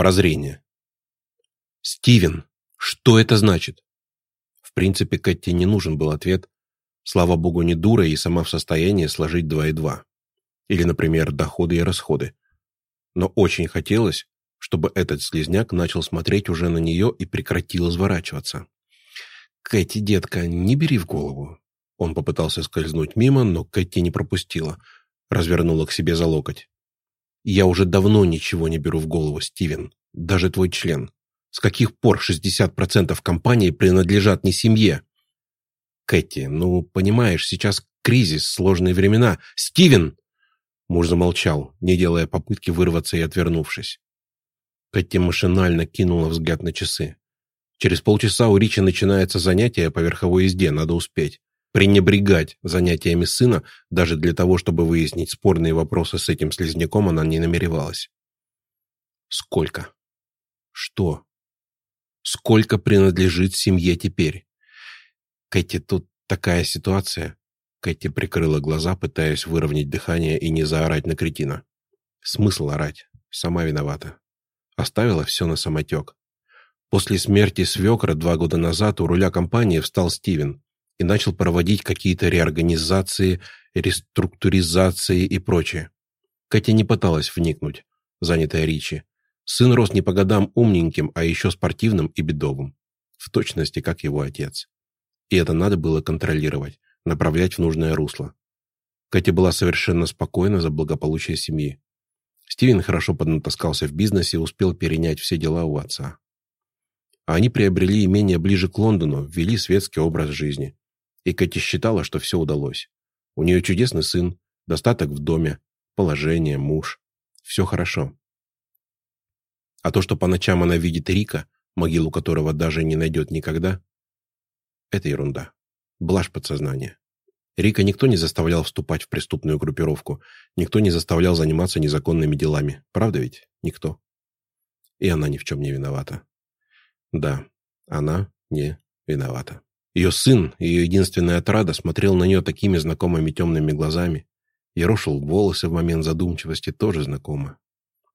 Прозрение. «Стивен, что это значит?» В принципе, Кэти не нужен был ответ. Слава богу, не дура и сама в состоянии сложить два и два. Или, например, доходы и расходы. Но очень хотелось, чтобы этот слезняк начал смотреть уже на нее и прекратил изворачиваться. «Кэти, детка, не бери в голову». Он попытался скользнуть мимо, но Кэти не пропустила. Развернула к себе за локоть. «Я уже давно ничего не беру в голову, Стивен. Даже твой член. С каких пор 60% компании принадлежат не семье?» «Кэти, ну, понимаешь, сейчас кризис, сложные времена. Стивен!» Муж замолчал, не делая попытки вырваться и отвернувшись. Кэти машинально кинула взгляд на часы. Через полчаса у Ричи начинается занятие по верховой езде, надо успеть. Пренебрегать занятиями сына даже для того, чтобы выяснить спорные вопросы с этим слизняком, она не намеревалась. Сколько? Что? Сколько принадлежит семье теперь? Кэти, тут такая ситуация. Кэти прикрыла глаза, пытаясь выровнять дыхание и не заорать на кретина. Смысл орать? Сама виновата. Оставила все на самотек. После смерти свекра два года назад у руля компании встал Стивен и начал проводить какие-то реорганизации, реструктуризации и прочее. Катя не пыталась вникнуть, занятая Ричи. Сын рос не по годам умненьким, а еще спортивным и бедовым. В точности, как его отец. И это надо было контролировать, направлять в нужное русло. Катя была совершенно спокойна за благополучие семьи. Стивен хорошо поднатаскался в бизнесе и успел перенять все дела у отца. А они приобрели имение ближе к Лондону, ввели светский образ жизни. И Кэти считала, что все удалось. У нее чудесный сын, достаток в доме, положение, муж. Все хорошо. А то, что по ночам она видит Рика, могилу которого даже не найдет никогда, это ерунда. Блажь подсознания. Рика никто не заставлял вступать в преступную группировку, никто не заставлял заниматься незаконными делами. Правда ведь? Никто. И она ни в чем не виновата. Да, она не виновата. Ее сын, ее единственная отрада, смотрел на нее такими знакомыми темными глазами. И рошил волосы в момент задумчивости тоже знакомо.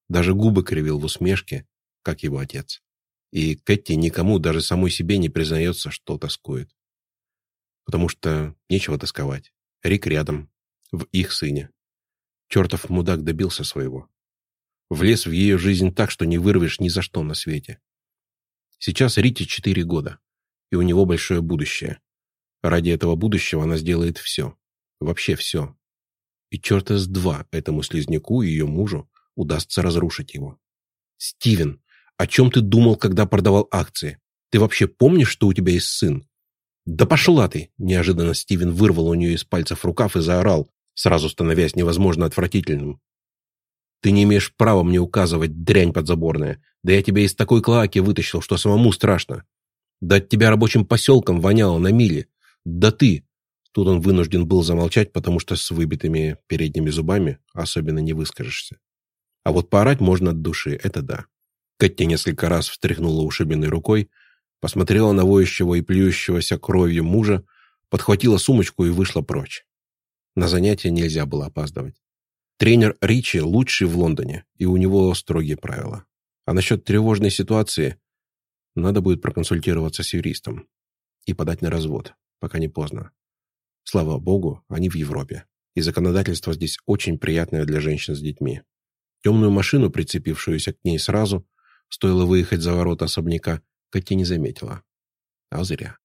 Даже губы кривил в усмешке, как его отец. И Кэти никому, даже самой себе, не признается, что тоскует. Потому что нечего тосковать. Рик рядом, в их сыне. Чертов мудак добился своего. Влез в ее жизнь так, что не вырвешь ни за что на свете. Сейчас Рите четыре года и у него большое будущее. Ради этого будущего она сделает все. Вообще все. И черта с два этому слизняку и ее мужу удастся разрушить его. «Стивен, о чем ты думал, когда продавал акции? Ты вообще помнишь, что у тебя есть сын?» «Да пошла ты!» – неожиданно Стивен вырвал у нее из пальцев рукав и заорал, сразу становясь невозможно отвратительным. «Ты не имеешь права мне указывать, дрянь подзаборная. Да я тебя из такой клоаки вытащил, что самому страшно. Да от тебя рабочим поселком воняло на миле. Да ты!» Тут он вынужден был замолчать, потому что с выбитыми передними зубами особенно не выскажешься. А вот поорать можно от души, это да. Катя несколько раз встряхнула ушибленной рукой, посмотрела на воющего и плюющегося кровью мужа, подхватила сумочку и вышла прочь. На занятия нельзя было опаздывать. Тренер Ричи лучший в Лондоне, и у него строгие правила. А насчет тревожной ситуации надо будет проконсультироваться с юристом и подать на развод, пока не поздно. Слава богу, они в Европе, и законодательство здесь очень приятное для женщин с детьми. Темную машину, прицепившуюся к ней сразу, стоило выехать за ворота особняка, Катя не заметила. А зря.